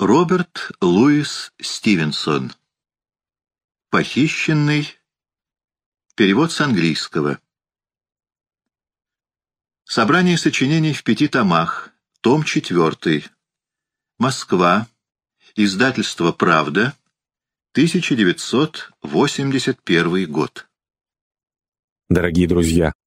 Роберт Луис Стивенсон. Похищенный. Перевод с английского. Собрание сочинений в пяти томах. Том 4. Москва. Издательство «Правда». 1981 год. Дорогие друзья,